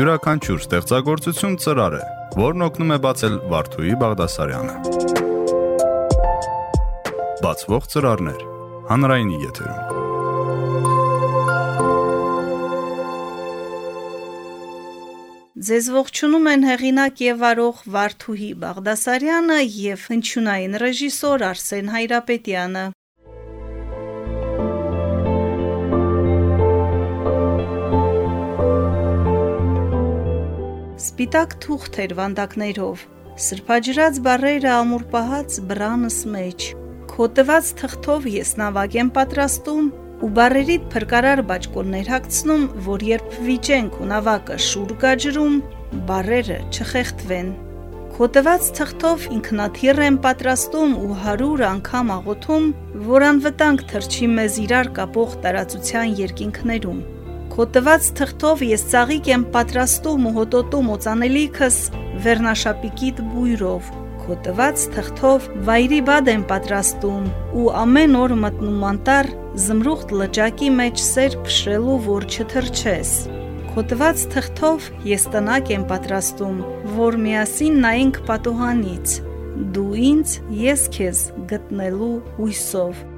Յուրաքանչյուր ստեղծագործություն ծրար է, որն օգնում է բացել Վարդուհի Բաղդասարյանը։ Բացվող ծրարներ հանրայինի եթերում։ Ձեզ ողջունում են հեղինակ եւ վարող Վարդուհի Բաղդասարյանը եւ հնչյունային ռեժիսոր Արսեն Հայրապետյանը։ Սպիտակ թուղթ էր վանդակներով, սրբաջրած բարերը ամուր պահած բրանս մեջ։ Քո տված թղթով ես նավակ եմ պատրաստում ու բարերիդ փրկարար բաճկոններ հագցնում, որ երբ վիճենք ու նավակը շուր գա ջրում, բարերը չխեղդվեն։ Քո տված թղթով ինքնաթիռ եմ պատրաստում ու 100 անգամ աղոթում, որ անվտանգ թրջի մեզ իրար կապող տարածության երկինքներում։ Քո տված թղթով ես ծաղիկ եմ պատրաստում ու հոտոտում օծանելիքս վերնաշապիկիտ բույրով։ Քո տված թղթով վայրի բադ եմ պատրաստում ու ամեն օր մտնում անտառ զմրուխտ լճակի մեջ սեր փշրելու, որ չթրջես։ Քո տված թղթով ես տնակ եմ պատրաստում, որ միասին նայենք պատոհանից։ Դու ինձ, ես քեզ գտնելու հույսով։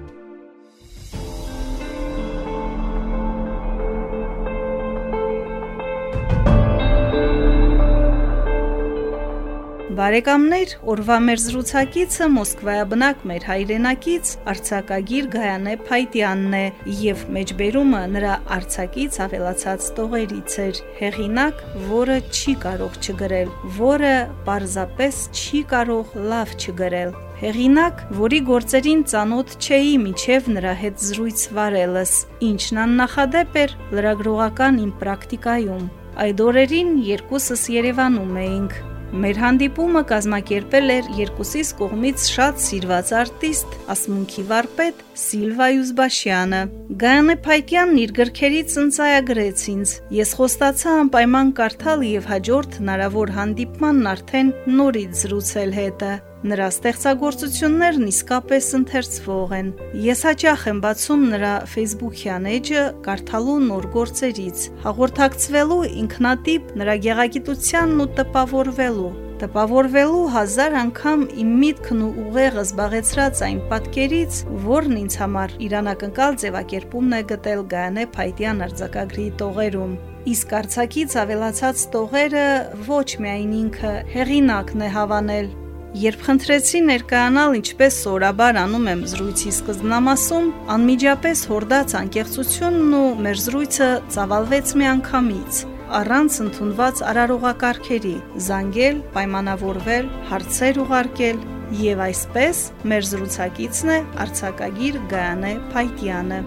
Բարեկամներ, օրվա մեր զրուցակիցը Մոսկվայաբնակ մեր հայրենակից Արցակագիր Գայանե Փայտյանն է եւ մեջբերումը նրա Արցակից ավելացած տողերից էր։ Հեղինակ, որը չի կարող չգրել, որը պարզապես չի կարող լավ չգրել։ Հեղինակ, որի գործերին ծանոթ չէի միջև նրա հետ զրույց վարելս, ինչն աննախադեպ էր լրագրողական իմ պրակտիկայում։ Այդ օրերին երկուսս Երևանում էինք Մեր հանդիպումը կազմակերպել էր երկուսիս կողմից շատ սիրված արտիստ, ասմունքի վարպետ Սիլվա Յուզբաշյանը։ Գայանե Փայտյանն իր գրքերից ընծայագրեց ինձ։ Ես խոստացա անպայման կարդալ եւ հաջորդ հնարավոր հանդիպմանն արդեն նորից զրուցել հետը։ Նրա ստեղծագործություններն իսկապես ընթերցվող են։ Ես հաճախ եմ բացում նրա Facebook-յան էջը կարդալու նոր գործերից, հաղորդակցվելու ինքնատիպ նրա գեղագիտությանն ու տպավորվելու տպավորվելու հազար անգամ իմ միտքն ու ուղեղը զբաղեցրած այն պատկերից, որն ինձ համար իրանակնկալ ձևակերպումն է գտել Գայանե Փայտյան արձակագրի տողերում։ Իսկ արցակից ավելացած տողերը ոչ միայն ինքը հեղինակն է հավանել, Երբ խնդրեցի ներկայանալ ինչպես սորաբար անում եմ զրույցի սկզբնամասում, անմիջապես հորդաց անկեղծությունն ու մեր զրույցը ծավալվեց միանգամից առանց ընդունված արարողակարգերի՝ զանգել, պայմանավորվել, հարցեր ուղարկել, եւ այսպես մեր զրուցակիցն է արցակագիր Գայանե Փայտյանը։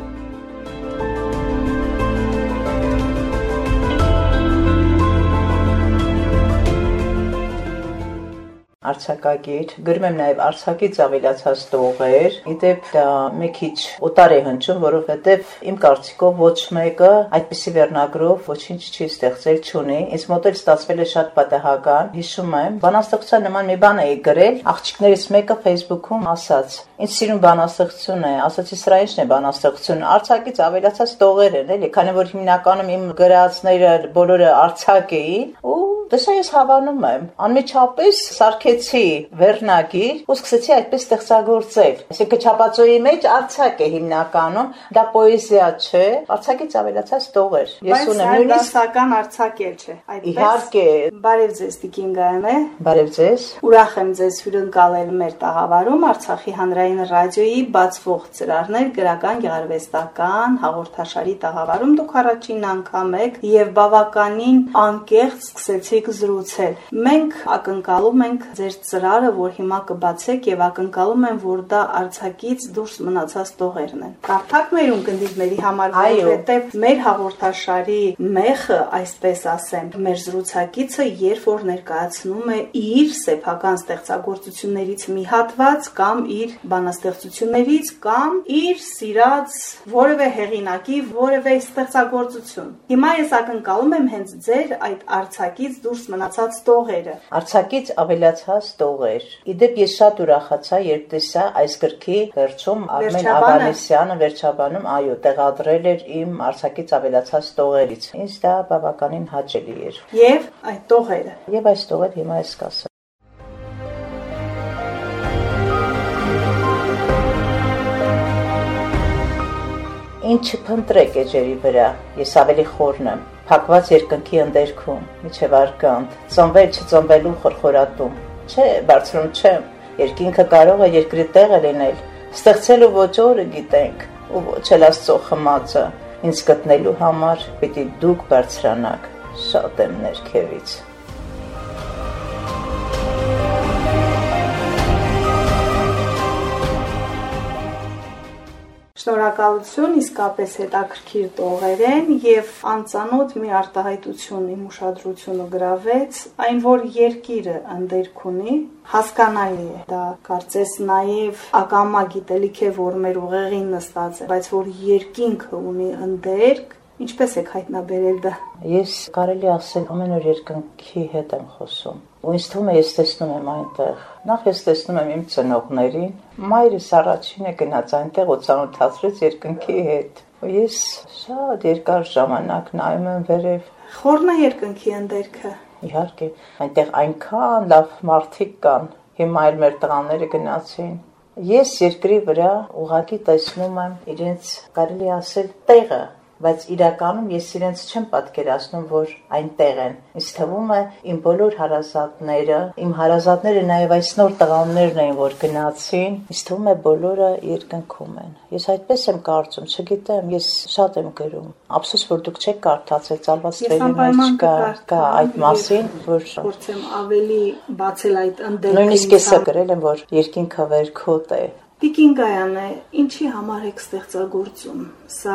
արցակագիր, գրում եմ նաև արցակից ավելացած տողեր։ Իդեպ դա մի քիչ օտար է հնչում, որովհետև իմ կարծիքով ոչ մեկը այդպիսի վերնագրով ոչինչ չի ստեղծել ճունի։ Ինձ մոտ էլ ստացվել է շատ պատահական։ Հիշում եմ, բանաստեղծության նման մի բան էի գրել, աղջիկներից մեկը Facebook-ում ասաց. «Ինչ սիրուն բանաստեղծություն է»։ Ասացի, սրա ի՞նչն է բանաստեղծությունը։ Արցակից ավելացած տողեր են, էլի, քանի որ հիմնականում իմ գրածները բոլորը արցակ էին, ու դեսա ես հավանում եմ։ Անմիջապես սարքե գնացի վերնագիր ու սկսեցի այդպես ստեղծագործել։ Այսինքն չափածոյի մեջ արցակ է հիմնականում, դա պոեզիա չէ, արցակից ավելացած տող էր։ Ես ունեմ նույնիսկ դասական արցակ էլ չէ։ Այդպես։ Իհարկե։ Բարև ձեզ Տիկին Գայանե։ Բարև ձեզ։ Ուրախ եմ ձեզ հյուրընկալել մեր տաղավարում Արցախի հանրային ռադիոյի բացվող ծրարներ գրական գեղարվեստական հաղորդաշարի տաղավարում դուք առաջին անգամ եք եւ բավականին անկեղծ սկսեցիք զրուցել։ Մենք ակնկալում ենք ձեր ծրարը, որ հիմա կբացեք եւ ակնկալում եմ, որ դա արցակից դուրս մնացած տողերն են։ Կարդակ մեր ունկնդիրների համար, որովհետեւ մեր հաղորդաշարի մեխը, այսպես ասեմ, մեր զրուցակիցը երբ որ ներկայացնում է իր սեփական ստեղծագործություններից մի հատված կամ իր բանաստեղծություններից կամ իր սիրած որևէ հեղինակի որևէ ստեղծագործություն։ Հիմա ես ակնկալում եմ հենց ձեր այդ արցակից դուրս մնացած տողերը։ Արցակից ավելացած տողեր։ Իդեպ ես շատ ուրախացա, երբ տեսա այս գրքի վերջում Արմեն Ավանեսյանը վերջաբանում, այո, տեղադրել էր իմ արցակից ավելացած տողերից։ Ինձ դա բավականին հաճելի էր։ Եվ այդ տողերը։ Եվ այս տողեր հիմա ես կասեմ։ Ինչ փնտրեք էջերի վրա, ես ավելի խորն եմ, փակված երկնքի ընդերքում, միջև արկանդ, ծնվել չծնվելու խորխորատում։ Չէ, բարձրում չեմ, երկինքը կարող է երկրի տեղը լինել, ստեղծելու ոչ օրը գիտենք, ու ոչ էլ աստծո խմածը, ինձ գտնելու համար պիտի դուք բարձրանաք, շատ եմ ներքևից։ Շնորհակալություն, իսկապես հետաքրքիր տողեր են եւ անծանոթ մի արտահայտություն իմ ուշադրությունը գրավեց, այն որ երկիրը ընդերք ունի, հասկանալի է։ Դա կարծես նաեւ ակամա գիտելիք է, որ մեր ուղեղին նստած է, բայց որ երկինքը ունի ընդերք, Ինչպես եք հայտնաբերել դա։ Ես կարելի ասել ամեն օր երկնքի հետ եմ խոսում ու ինձ թվում է ես տեսնում եմ այնտեղ։ Նախ ես տեսնում եմ իմ ծնողներին, մայրս առաջինը գնաց այնտեղ ու ցանոթացրեց երկնքի հետ։ Ու ես շատ երկար ժամանակ նայում եմ վերև։ Խորն է երկնքի ընդերքը։ Իհարկե, այնտեղ այնքան լավ մարդիկ կան։ Հիմա էլ մեր տղաները գնացին։ Ես երկրի վրա ուղակի տեսնում եմ իրենց կարելի ասել տեղը, բայց իրականում ես իրենց չեմ պատկերացնում, որ այնտեղ են։ Ինձ թվում է իմ բոլոր հարազատները, իմ հարազատները նաև այս նոր տղաներն էին, որ գնացին, ինձ թվում է բոլորը երկնքում են։ Ես այդպես եմ կարծում, չգիտեմ, ես շատ եմ գրում։ Ափսոս որ դուք չեք կարդացել ցալված ծրերի մեջ կա կա այդ մասին, որ փորձեմ ավելի բացել այդ ընդդեմ։ Նույնիսկ ես գրել եմ, որ երկինքը վերքոտ է, Տիկին Գայանե, ինչի համար եք ստեղծագործում։ Սա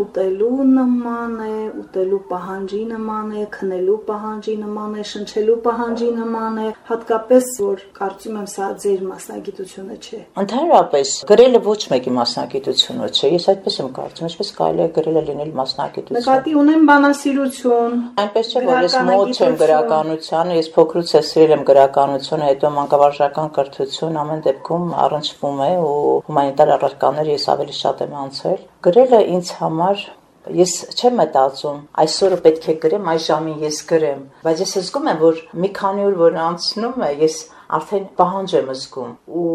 ուտելու նման է, ուտելու պահանջի նման է, քնելու պահանջի նման է, շնչելու պահանջի նման է, հատկապես որ կարծում եմ սա ձեր մասնագիտությունը չէ։ Ընդհանրապես գրելը ոչ մեկի մասնագիտությունը չէ։ Ես այդպես եմ կարծում, ինչպես կարելի է գրելը լինել մասնագիտություն։ Նկատի ունեմ բանասիրություն։ Այնպես չէ, որ ես մոտ եմ գրականությանը, ես փոքրուց ես սիրել եմ գրականությունը, հետո մանկավարժական կրթություն ամեն դեպքում առնչվում է ու հումանիտար առարկաներ ես ավելի շատ եմ անցել։ Գրելը ինձ համար Ես չեմ մտածում, այսօրը պետք է գրեմ, այս ժամին ես գրեմ, բայց ես զգում եմ, որ մի քանի օր որ անցնում է, ես արդեն պահանջ եմ զգում ու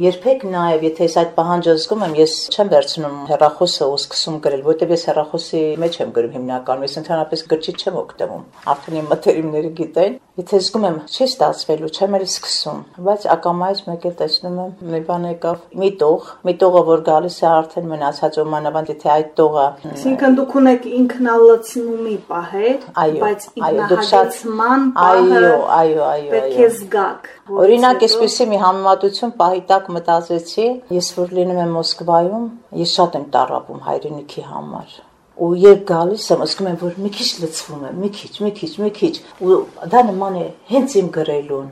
երբեք նաև եթե ես այդ պահանջը զգում եմ ես չեմ վերցնում հեռախոսը ու սկսում գրել որտեվ ես հեռախոսի մեջ եմ գրում հիմնականում ես ընդհանրապես գրչից չեմ օգտվում արդեն իմ մտերիմները գիտեն եթե զգում եմ չի ստացվելու չեմ էլ սկսում բայց ակամայից մեկ էլ տեսնում եմ մի բան եկավ մի տող մի տողը որ գալիս է արդեն մնացած ու մանավանդ եթե այդ տողը Այսինքն դուք ունեք ինքնալցնումի պահեր բայց ինքնահագեցման պահը այո այո այո պետք է զգաք Օրինակ, այսպեսի մի համեմատություն պահի տակ մտածեցի, ես որ լինում եմ Մոսկվայում, ես շատ եմ տարապում հայրենիքի համար ու երբ գալիս եմ, ասում եմ, որ մի քիչ լցվում եմ, մի քիչ, մի քիչ, մի քիչ, ու դա նման է հենց իմ գրելուն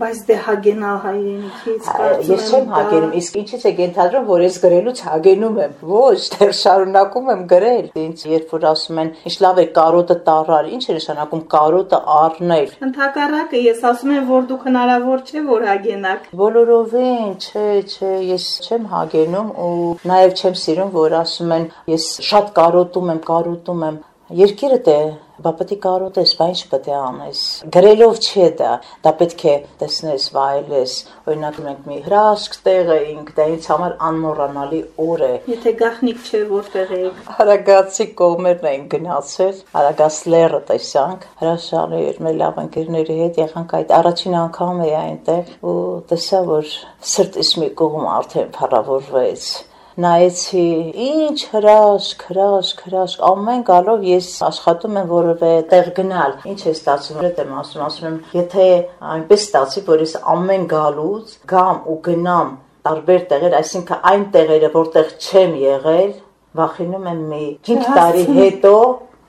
Բայց դե հագենալ հայրենիքից կարծում Ես չեմ հագենում, իսկ ինչից է ենթադրում, որ ես գրելուց հագենում եմ։ Ոչ, դեռ շարունակում եմ գրել։ Ինձ երբ որ ասում են, ինչ լավ է կարոտը տարար, ինչ է նշանակում կարոտը առնել։ Ընթակառակը ես ասում եմ, որ դուք հնարավոր չէ որ հագենաք։ Բոլորովին, չէ, չէ, ես չեմ հագենում ու նաև չեմ սիրում, որ ասում են, ես շատ կարոտում եմ, կարոտում եմ։ Երկիրը դե Բա պետք է կարոտես, բա ինչ պետք է անես։ Գրելով չէ դա, դա պետք է տեսնես, վայելես։ Օրինակ մենք մի հրաշք տեղ էինք, դա ինձ համար անմոռանալի օր է։ Եթե գախնիկ չէ, որտեղ եք։ Արագացի կողմերն էին գնացել, Արագաս լեռը տեսանք, հրաշալի էր, մեր լավ ընկերների հետ եղանք այդ առաջին անգամ էի այնտեղ ու տեսա, որ սրտիս մի կողմ արդեն փառավորվեց նայեցի, ինչ հրաշք, հրաշք, հրաշք, ամեն գալով ես աշխատում եմ որևէ տեղ գնալ։ Ինչ է ստացվում, դա եմ ասում, ասում եմ, եթե այնպես ստացի, որ ես ամեն գալուց գամ ու գնամ տարբեր տեղեր, այսինքն այն տեղերը, որտեղ չեմ եղել, վախենում եմ մի 5 տարի հետո,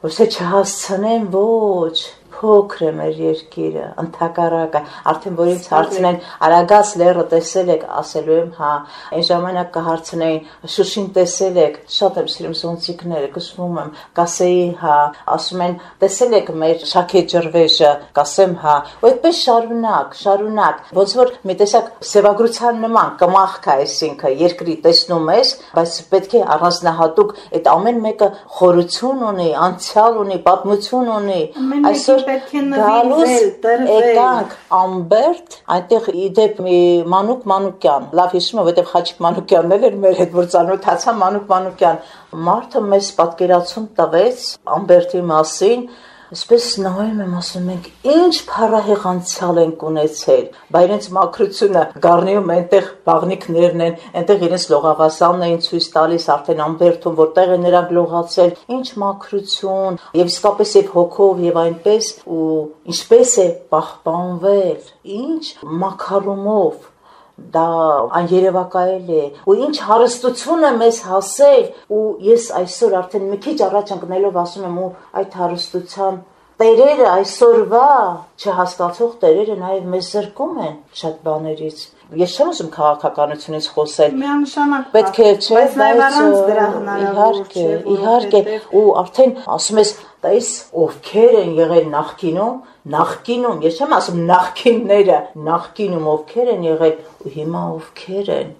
որ չէ չհասցնեմ, ոչ, փոքր է մեր երկիրը, ընդհակառակը, արդեն որ ինձ հարցնեն, արագած լերը տեսել եք, ասելու եմ, հա, այն ժամանակ կհարցնեին, Շուշին տեսել եք, շատ եմ սիրում զոնցիկները, կսվում եմ, կասեի, հա, ասում են, տեսել եք մեր շաքե ջրվեժը, կասեմ, հա, ու այդպես շարունակ, շարունակ, ոնց որ մի տեսակ սևագրության նման կմախք է, այսինքն երկրի տեսնում ես, բայց պետք է առանձնահատուկ այդ ամեն մեկը խորություն ունի, անցյալ ունի, պատմություն ունի, այսօր պետք է նվիրվել, տրվել։ Եկանք Ամբերտ, այնտեղ իդեպ մի Մանուկ Մանուկյան, լավ հիշում եմ, որտեղ Խաչիկ Մանուկյանն էր մեր հետ որ ծանոթացա Մանուկ Մանուկյան, մարդը մեզ պատկերացում տվեց Ամբերտի մասին, Այսպես նայում եմ, ասում ենք, ինչ փառահեղ անցյալ ենք ունեցել, բա իրենց մակրությունը գառնիում այնտեղ բաղնիկներն են, այնտեղ իրենց լողավազանն էին ցույց տալիս արդեն ամբերթում, որտեղ են նրանք լողացել, ինչ մակրություն, եւ իսկապես եւ հոգով եւ այնպես ու ինչպես է պահպանվել, ինչ մակարումով դա աներևակայել է ու ինչ հարստություն է մեզ հասել ու ես այսօր արդեն մի քիչ առաջ ընկնելով ասում եմ ու այդ հարստության տերերը այսօրվա չհասկացող տերերը նաև մեզ զրկում են շատ բաներից Ես չեմ ուզում քաղաքականությունից խոսել։ Միանշանակ պետք է չէ, բայց դրա հնարավոր իհարկե, իհարկե, ու արդեն ասում ես, տես ովքեր են եղել նախկինում, նախկինում, ես չեմ ասում նախկինները, նախկինում ովքեր են եղել ու հիմա ովքեր են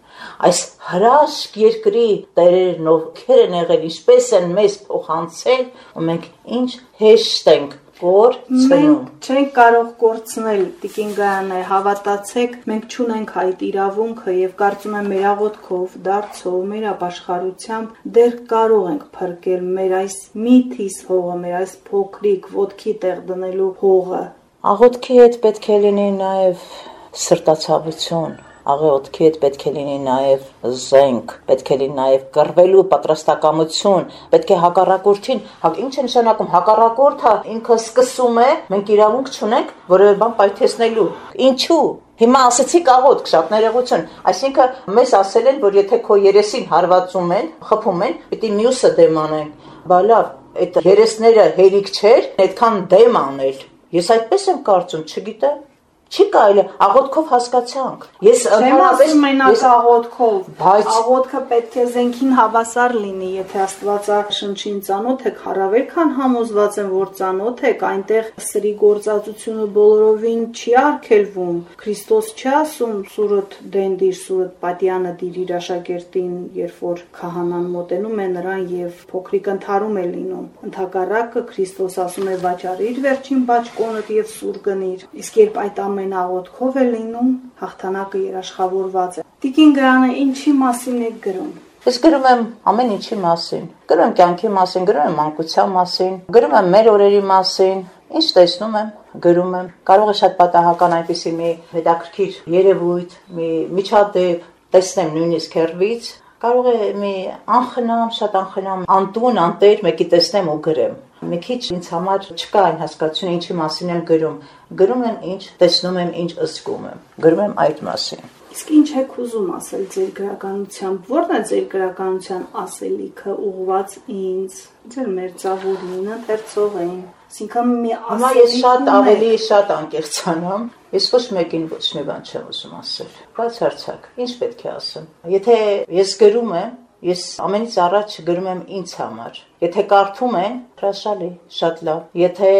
այս հրաշք երկրի տերերն ովքեր են եղել, ինչպես են մեզ փոխանցել, ու մենք ինչ հեշտ ենք կորցնում։ չենք կարող կորցնել Տիկին Գայանե, հավատացեք, մենք ճունենք այդ իրավունքը եւ կարծում եմ մեր աղոթքով, դարձով, մեր ապաշխարությամբ դեռ կարող ենք փրկել մեր այս միթիս հողը, մեր այս փոքրիկ ոդքի տեղ դնելու հողը։ Աղոթքի հետ պետք է լինի նաեւ սրտացավություն աղեոտքի հետ պետք է լինի նաև զենք, պետք է լինի նաև կռվելու պատրաստակամություն, պետք է հակառակորդին, հա ինչ է նշանակում հակառակորդը ինքը սկսում է, մենք իրավունք չունենք որևէ բան պայթեցնելու։ Ինչու՞։ Հիմա ասեցիք աղոթք, շատ ներողություն։ Այսինքն մեզ ասել են, որ եթե քո երեսին հարվածում են, խփում են, պիտի մյուսը դեմ անեն։ Բա լավ, այդ երեսները հերիք չէր, այդքան դեմ անել։ Ես այդպես եմ կարծում, չգիտեմ։ Չի կարելի աղոթքով հասկացանք։ Ես ընդհանրապես մենակ աղոթքով, բայց աղոթքը պետք է զենքին հավասար լինի, եթե Աստվածաշնչին ծանոթ եք, հարավեր քան համոզված եմ, որ ծանոթ եք, այնտեղ սրի գործածությունը բոլորովին չի արգելվում։ Քրիստոս չի ասում սուրդ դենդիր, սուրդ պատյանը դիր իր աշակերտին, երբ որ քահանան մոտենում է նրան եւ փոքրիկ ընթարում է լինում։ Ընթակառակը Քրիստոս ասում է վաճառիր վերջին բաճկոնդ եւ սուր գնիր։ Իսկ երբ այդ ամեն աղոթքով է լինում, հաղթանակը երաշխավորված է։ Տիկին Գրանը ինչի մասին է գրում։ Ես գրում եմ ամեն ինչի մասին։ Գրում եմ կյանքի մասին, գրում եմ մանկության մասին, գրում եմ մեր օրերի մասին, ինչ տեսնում եմ, գրում եմ։ Կարող է շատ պատահական այնպեսի մի հետաքրքիր երևույթ, մի միջադեպ տեսնեմ նույնիսկ հերվից, կարող է մի անխնամ, շատ անխնամ անտուն, անտեր մեկի տեսնեմ ու գրեմ։ Մի քիչ ինձ համար չկա այն հասկացությունը, ինչի մասին եմ գրում։ Գրում եմ ինչ, տեսնում եմ ինչ, ըսկում եմ։ Գրում եմ այդ մասին։ Իսկ ինչ եք ուզում ասել ձեր գրականությամբ։ Որն է ձեր գրականության ասելիքը ուղված ինձ, ձեր մերձավորին, ընթերցողին։ Այսինքն մի ասելիք։ Հիմա ես շատ ավելի շատ անկեղծանամ։ Ես ոչ մեկին ոչ մի բան չեմ ուզում ասել։ Բայց հարցակ, ինչ պետք է ասեմ։ Եթե ես գրում եմ, Ես ամենից առաջ գրում եմ ինձ համար։ Եթե կարդում են, հրաշալի, շատ լավ։ Եթե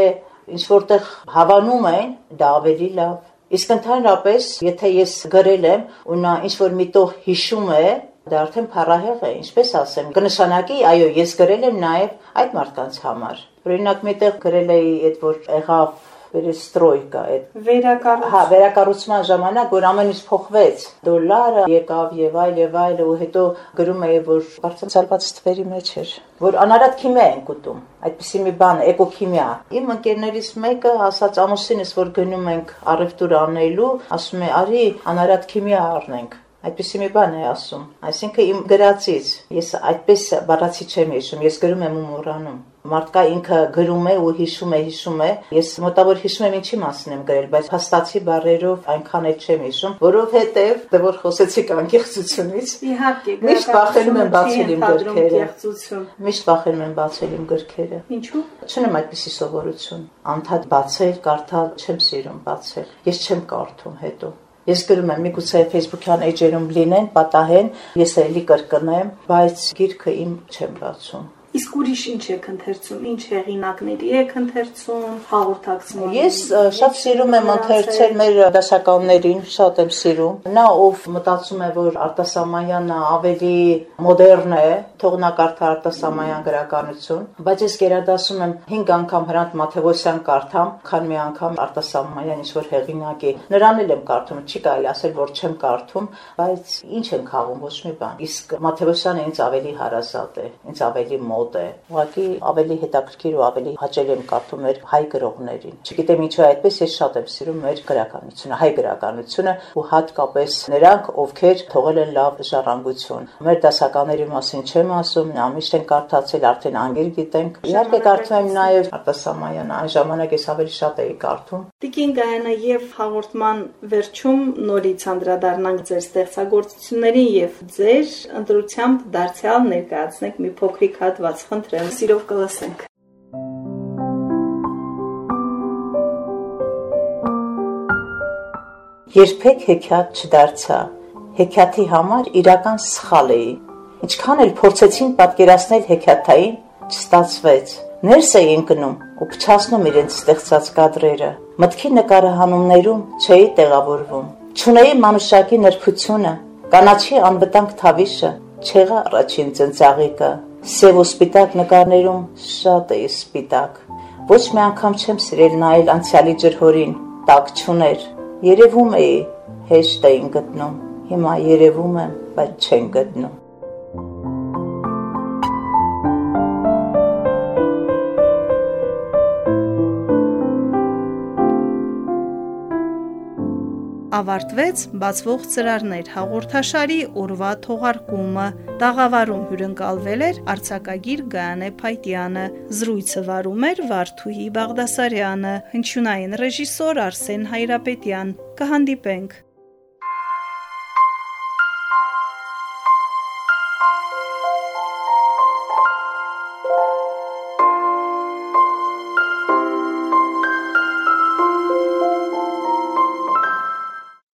ինչ որտեղ հավանում են, դա ավելի լավ։ Իսկ ընդհանրապես, եթե ես գրել եմ ու նա ինչ որ միտող հիշում է, դա արդեն փառահեղ է, ինչպես ասեմ։ Կնշանակի, այո, ես գրել եմ նաև այդ մարդկանց համար։ Օրինակ, միտեղ գրել էի այդ որ եղավ վերեստրոյկա այդ վերակառուցում հա վերակառուցման ժամանակ որ ամեն ինչ փոխվեց դոլարը եկավ եւ այլ եւ այլ ու հետո գրում էի որ բարձրացած թվերի մեջ էր որ անարատ քիմիա են կուտում այդպիսի մի բան էկոքիմիա իմ ընկերներից մեկը ասաց ամուսինս որ գնում ենք առևտուր անելու ասում է արի անարատ քիմիա առնենք Այդպիսի մի բան է ասում։ Այսինքն իմ գրածից ես այդպես բառացի չեմ հիշում, ես գրում եմ ու մոռանում։ Մարդկա ինքը գրում է ու հիշում է, հիշում է։ Ես մոտավոր հիշում եմ ինչի մասին եմ գրել, բայց փաստացի բառերով այնքան էլ չեմ հիշում, որովհետև դե որ խոսեցիք անկեղծությունից։ Իհարկե, միշտ վախենում եմ բացել իմ գրքերը։ Միշտ վախենում եմ բացել իմ գրքերը։ Ինչու՞։ Չունեմ այդպիսի սովորություն։ Անդադ բացել, կարդալ չեմ սիրում բացել։ Ես չեմ կարդում հետո։ Ես գրում եմ, միգուցե Facebook-յան էջերում լինեն, պատահեն, ես էլի կրկնեմ, բայց գիրքը իմ չեմ բացում։ Իսկ ուրիշ ինչ եք ընթերցում, ինչ հեղինակների եք ընթերցում, հաղորդակցում։ Ես շատ սիրում եմ ընթերցել մեր դասականներին, շատ եմ սիրում։ Նա ով մտածում է, որ Արտասամանյանը ավելի մոդեռն է, թող նա կարդա Արտասամանյան գրականություն, բայց ես գերադասում եմ 5 անգամ Հրանտ Մաթեոսյան կարդամ, քան մի անգամ Արտասամանյան ինչ որ հեղինակի։ Նրան էլ եմ կարդում, չի կարելի ասել, որ չեմ կարդում, բայց ինչ եմ խաղում, ոչ մի բան։ Իսկ Մաթեոսյանը ինձ ավելի հարազատ է, ինձ ավելի մոտ մոտ է։ Ուղղակի ավելի հետաքրքիր ու ավելի հաճելի եմ կարդում մեր հայ գրողներին։ Չգիտեմ ինչու այդպես ես շատ եմ սիրում մեր գրականությունը, հայ գրականությունը ու հատկապես նրանք, ովքեր թողել են լավ ժառանգություն։ Մեր դասականների մասին չեմ ասում, նա միշտ են կարդացել, արդեն անգիր գիտենք։ Իհարկե կարդում եմ նաև Արտասամանյանը, այն ժամանակ ես ավելի շատ էի կարդում։ Տիկին Գայանա եւ հաղորդման վերջում նորից անդրադառնանք ձեր ստեղծագործություններին եւ ձեր ընտրությամբ դարձյալ ներկայացնենք մի փոքրիկ հատված ասած, խնդրեմ, սիրով կլսենք։ Երբեք հեքիաթ չդարձա։ Հեքիաթի համար իրական սխալ էի։ Ինչքան էլ փորձեցին պատկերացնել հեքիաթային, չստացվեց։ Ներս էին գնում ու փչացնում իրենց ստեղծած կադրերը։ Մտքի նկարահանումներում չէի տեղավորվում։ Չունեի մանուշակի նրբությունը, կանաչի անվտանգ թավիշը, չեղա առաջին ծնծաղիկը, Սև ու սպիտակ նկարներում շատ էի սպիտակ։ Ոչ մի անգամ չեմ սիրել նայել անցյալի ջրհորին, տակ չուներ։ Երևում էի, հեշտ էին գտնում։ Հիմա երևում եմ, բայց չեն գտնում։ ավարտվեց բացվող ծրարներ. հաղորդաշարի օրվա թողարկումը։ Տաղավարում հյուրընկալվել էր արցակագիր Գայանե Փայտյանը, զրույցը վարում էր Վարդուհի Բաղդասարյանը, հնչյունային ռեժիսոր Արսեն Հայրապետյան։ Կհանդիպենք